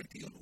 Έχει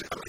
actually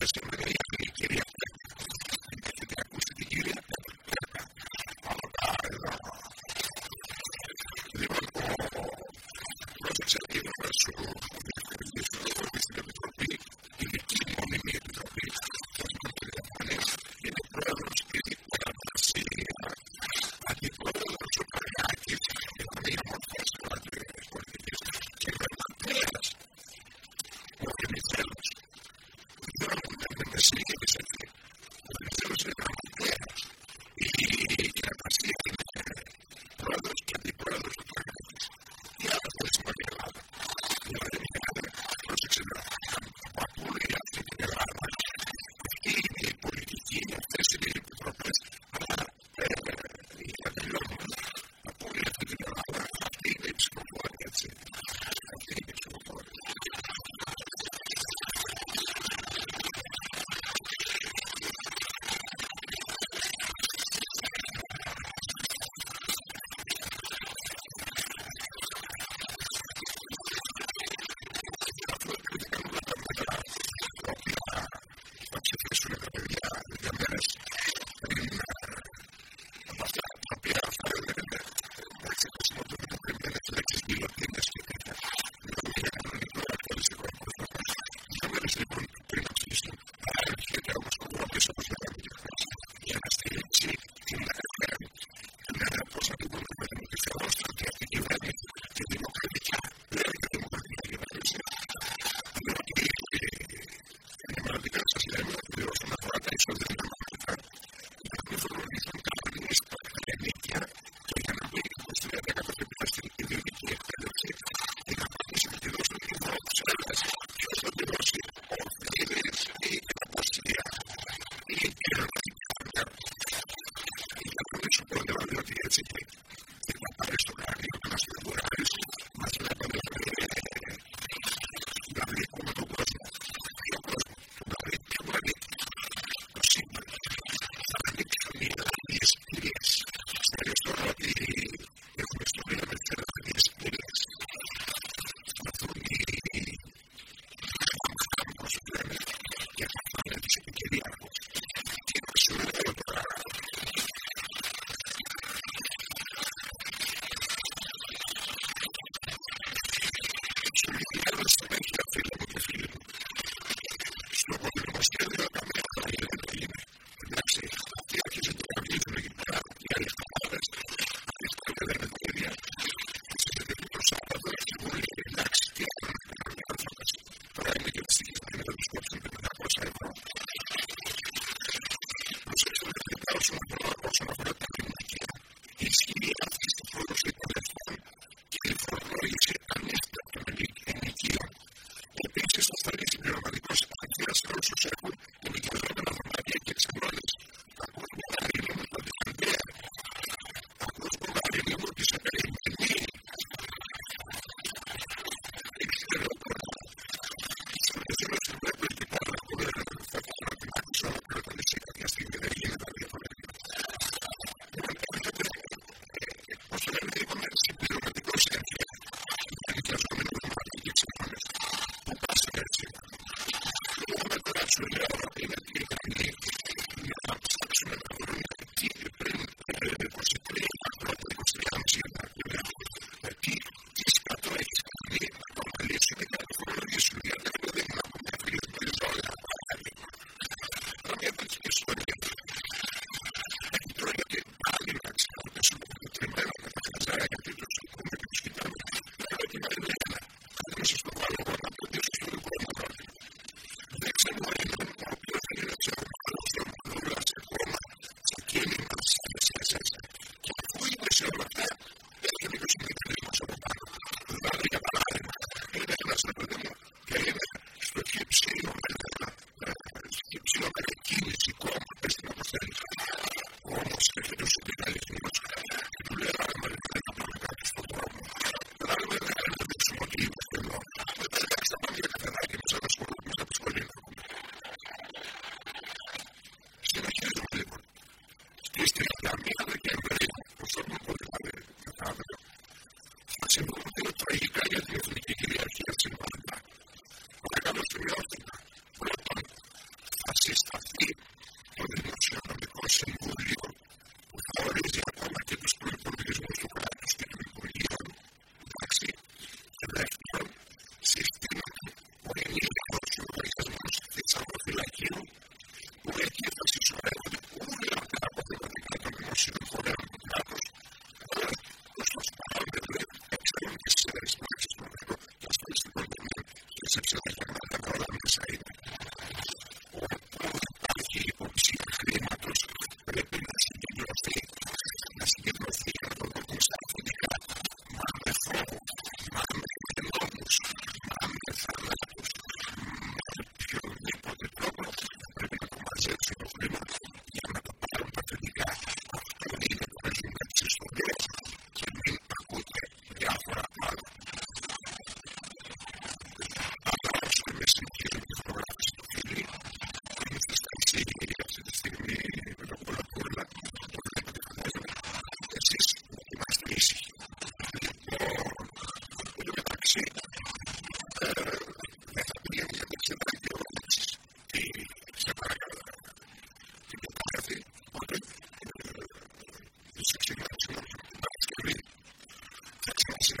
just going to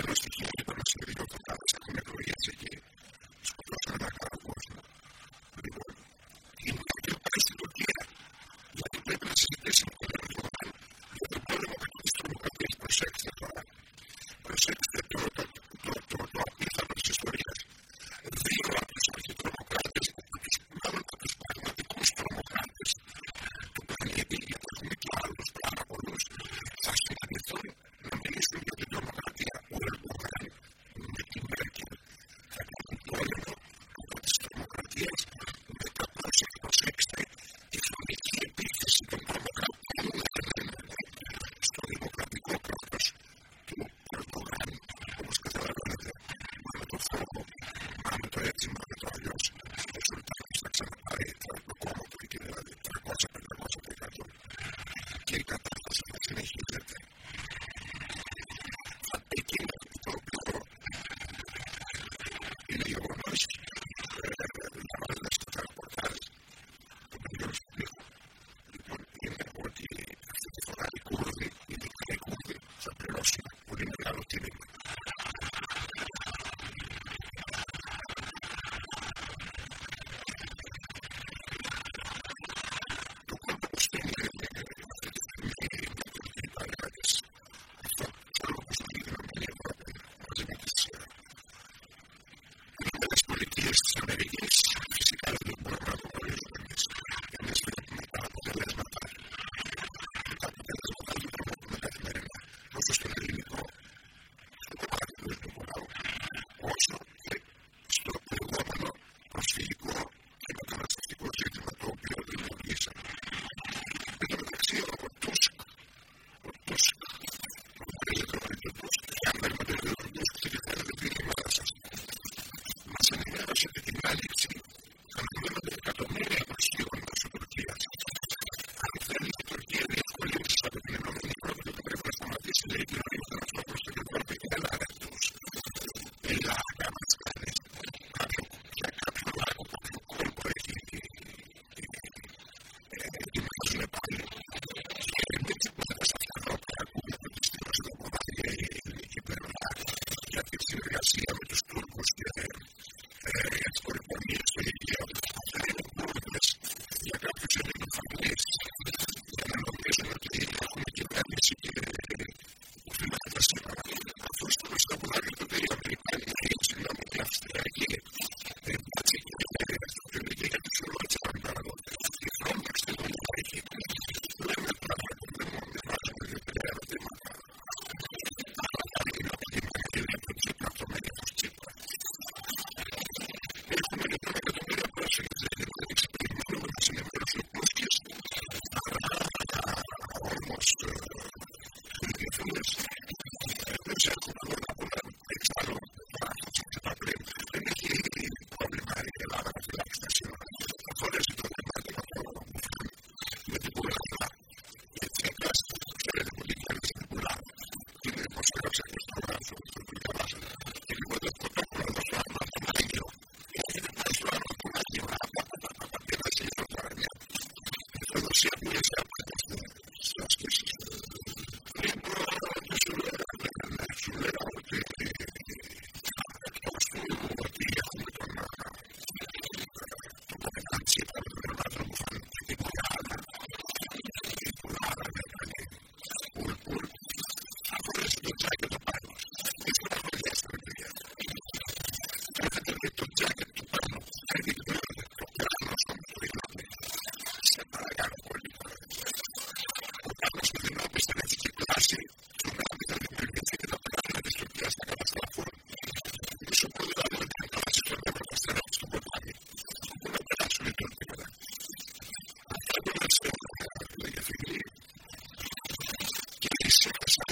de nuestro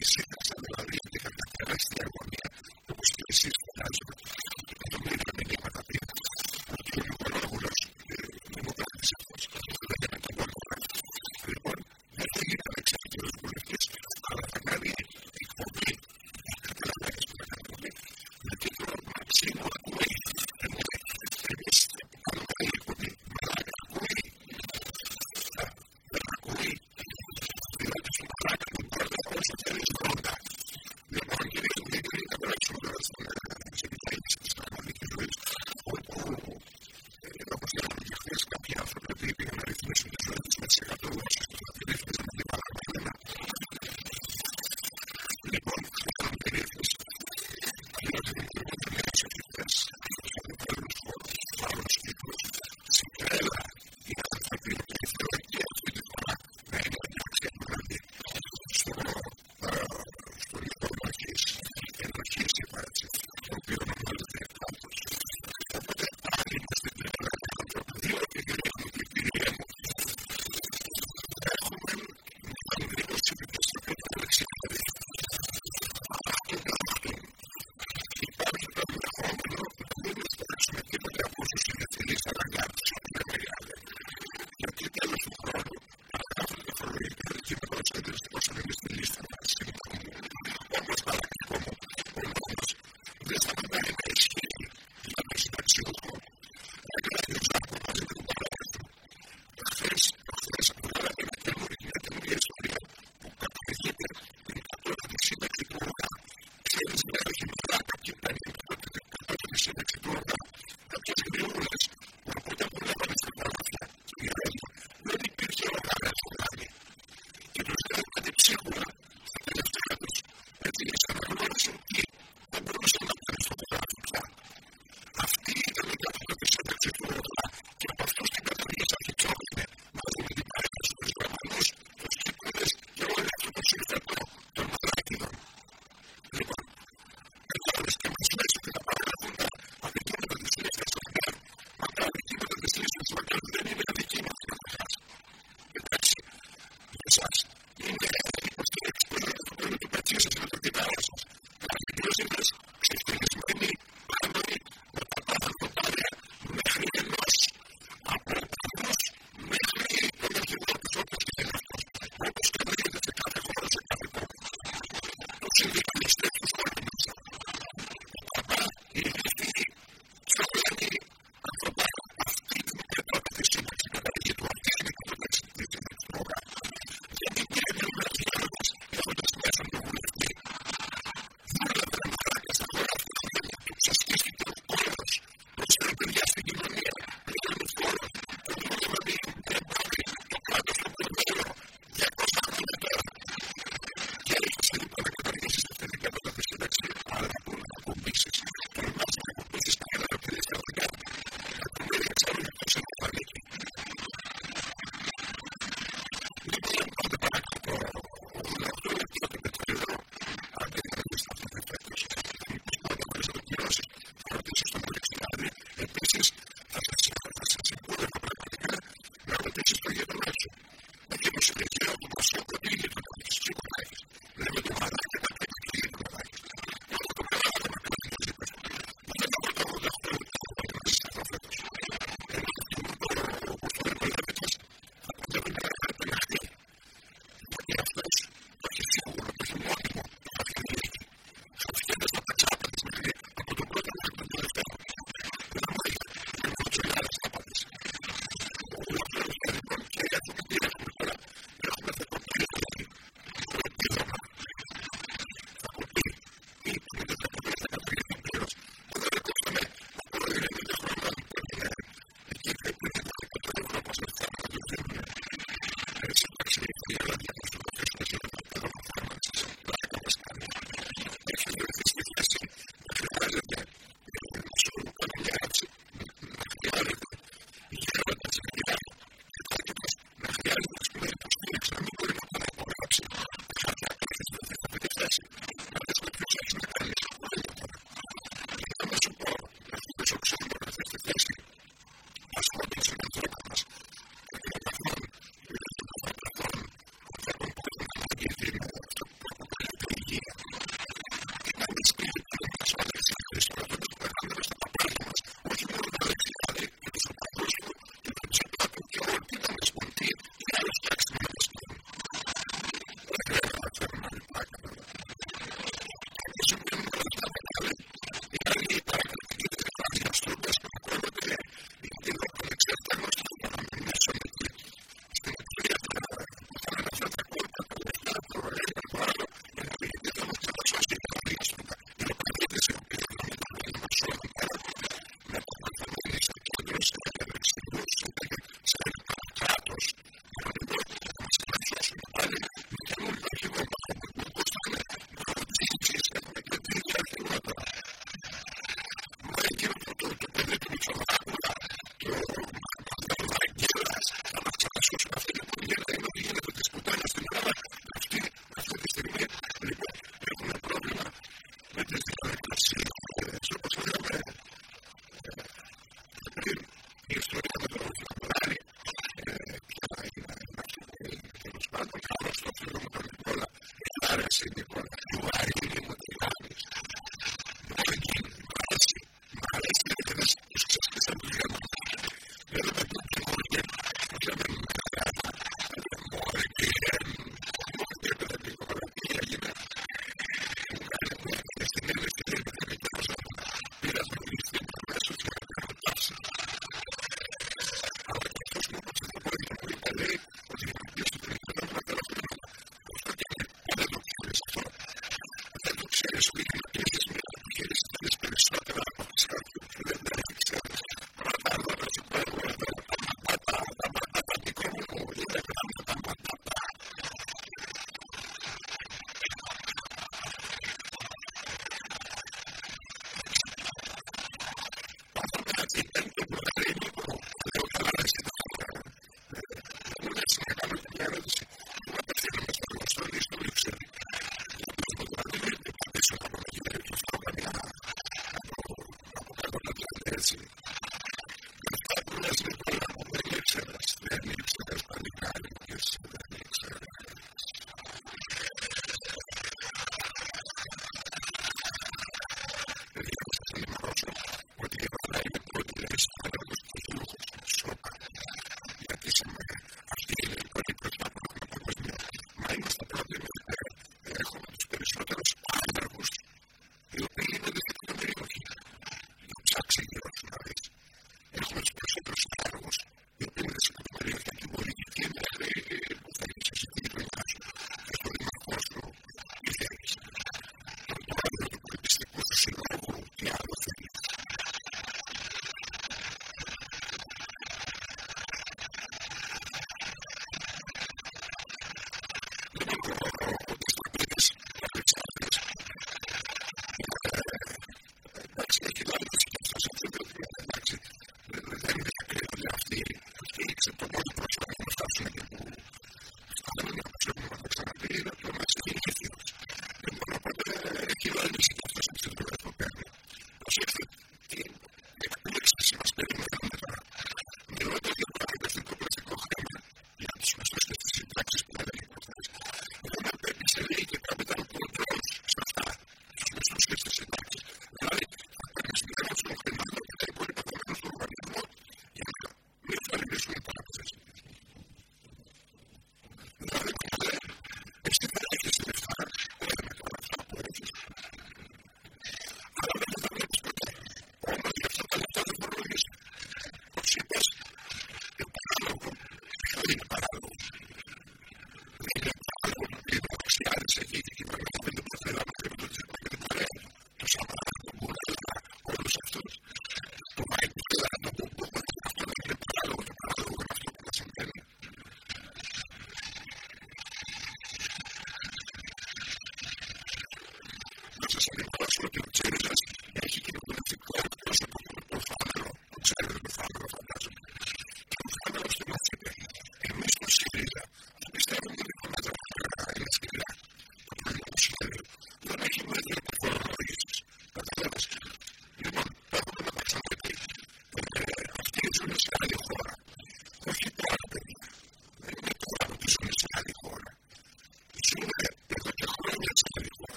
you see that? Εντάξει, έχει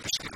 years ago.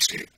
succeed.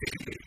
Amen.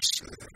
Mr.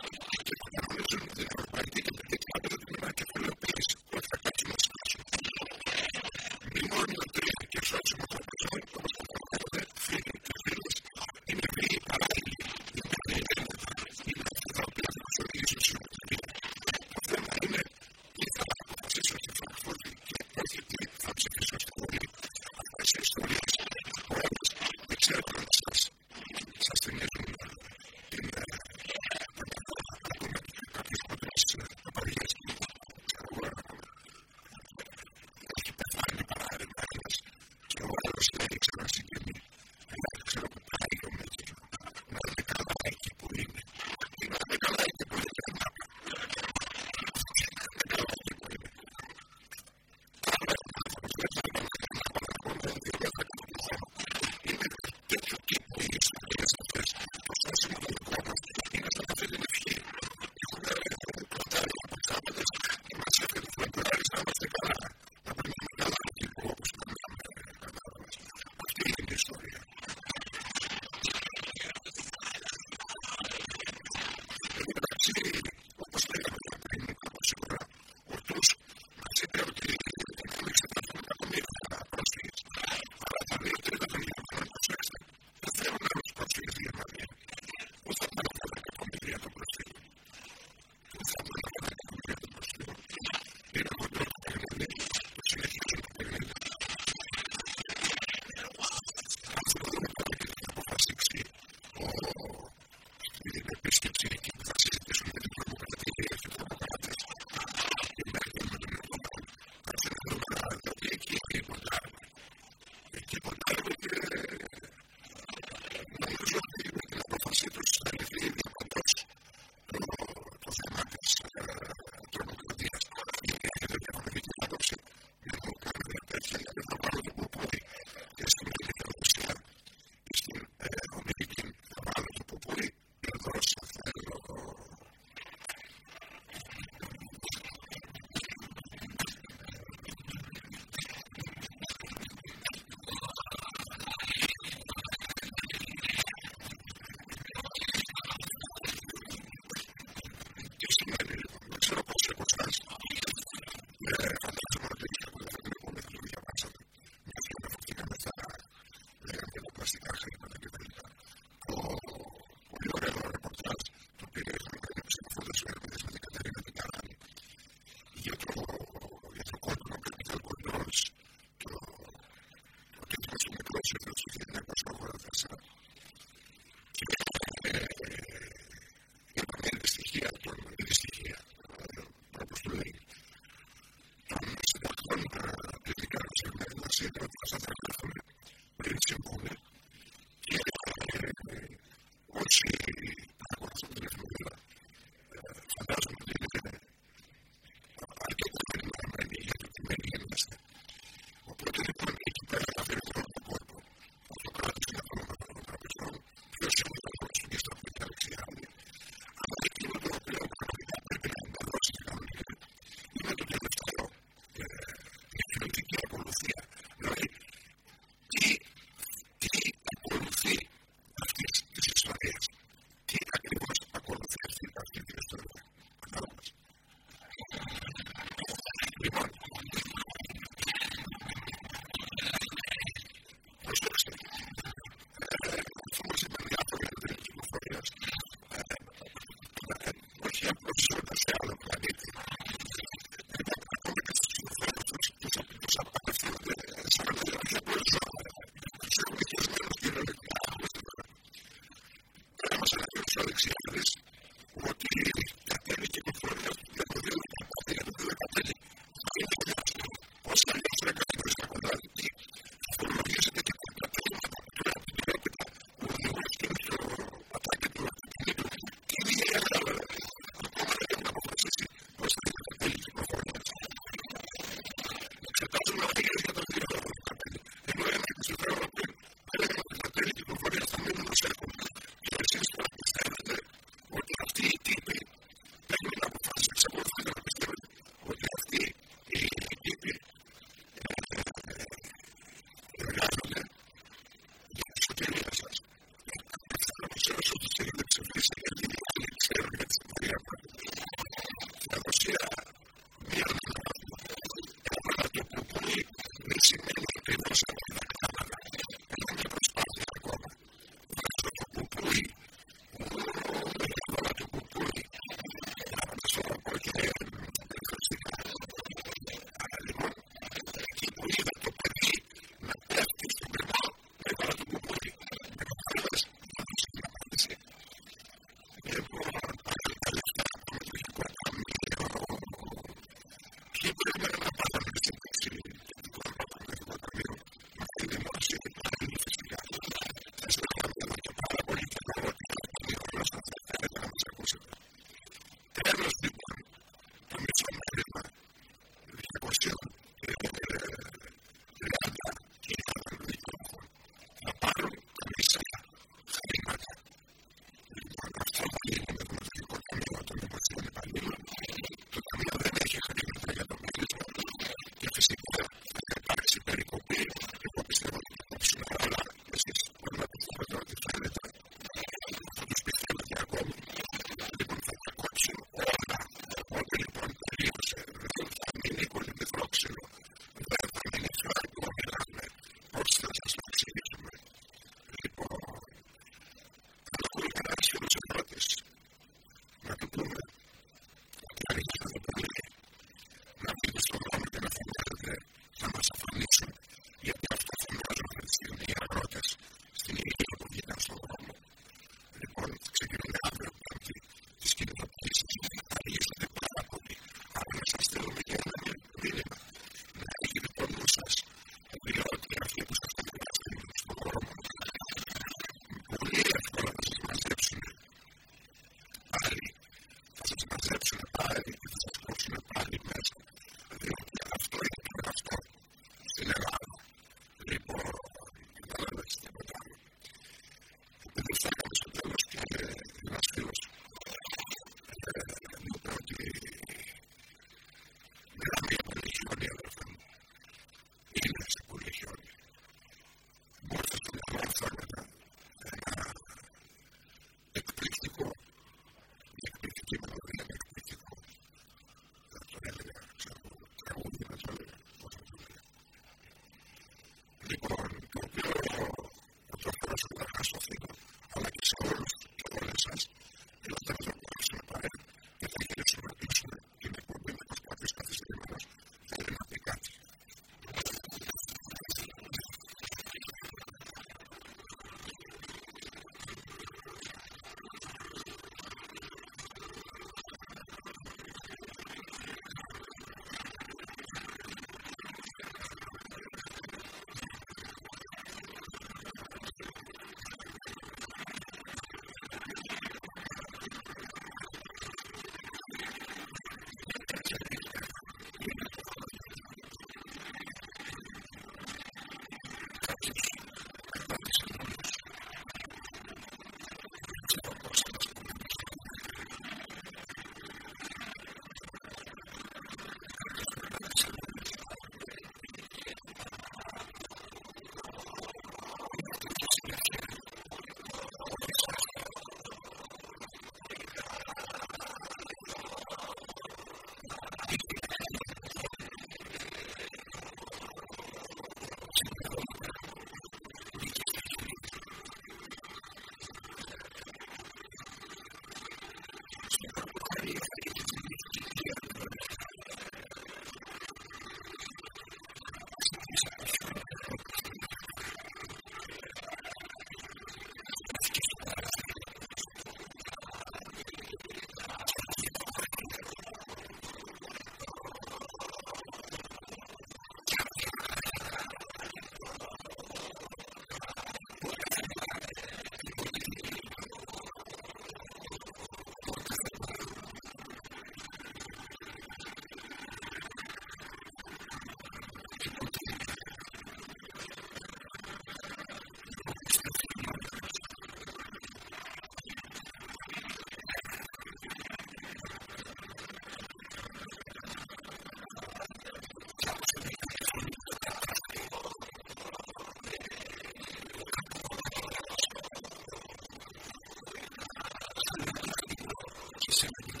se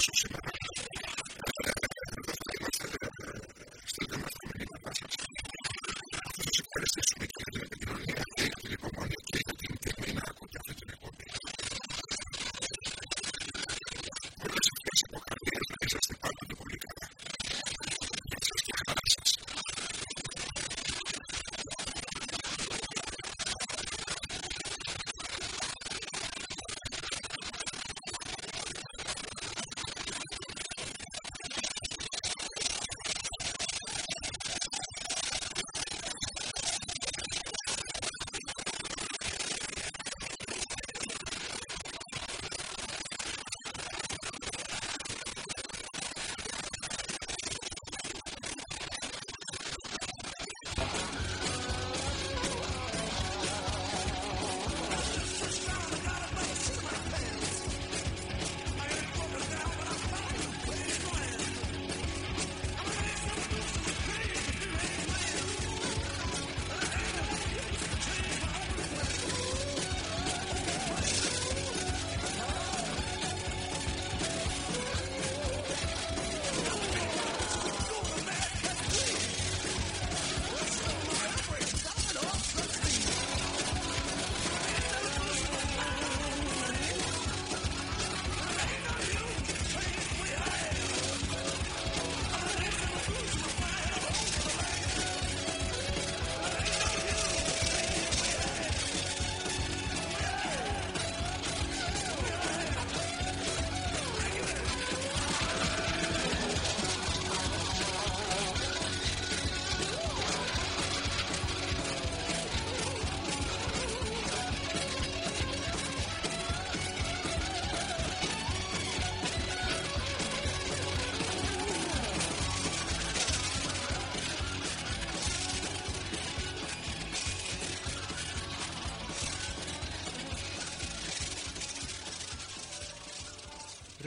social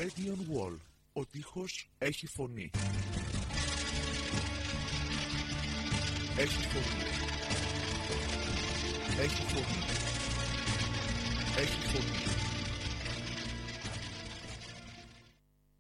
Radion Wall. Ο τείχος έχει φωνή. Έχει φωνή. Έχει φωνή. Έχει φωνή.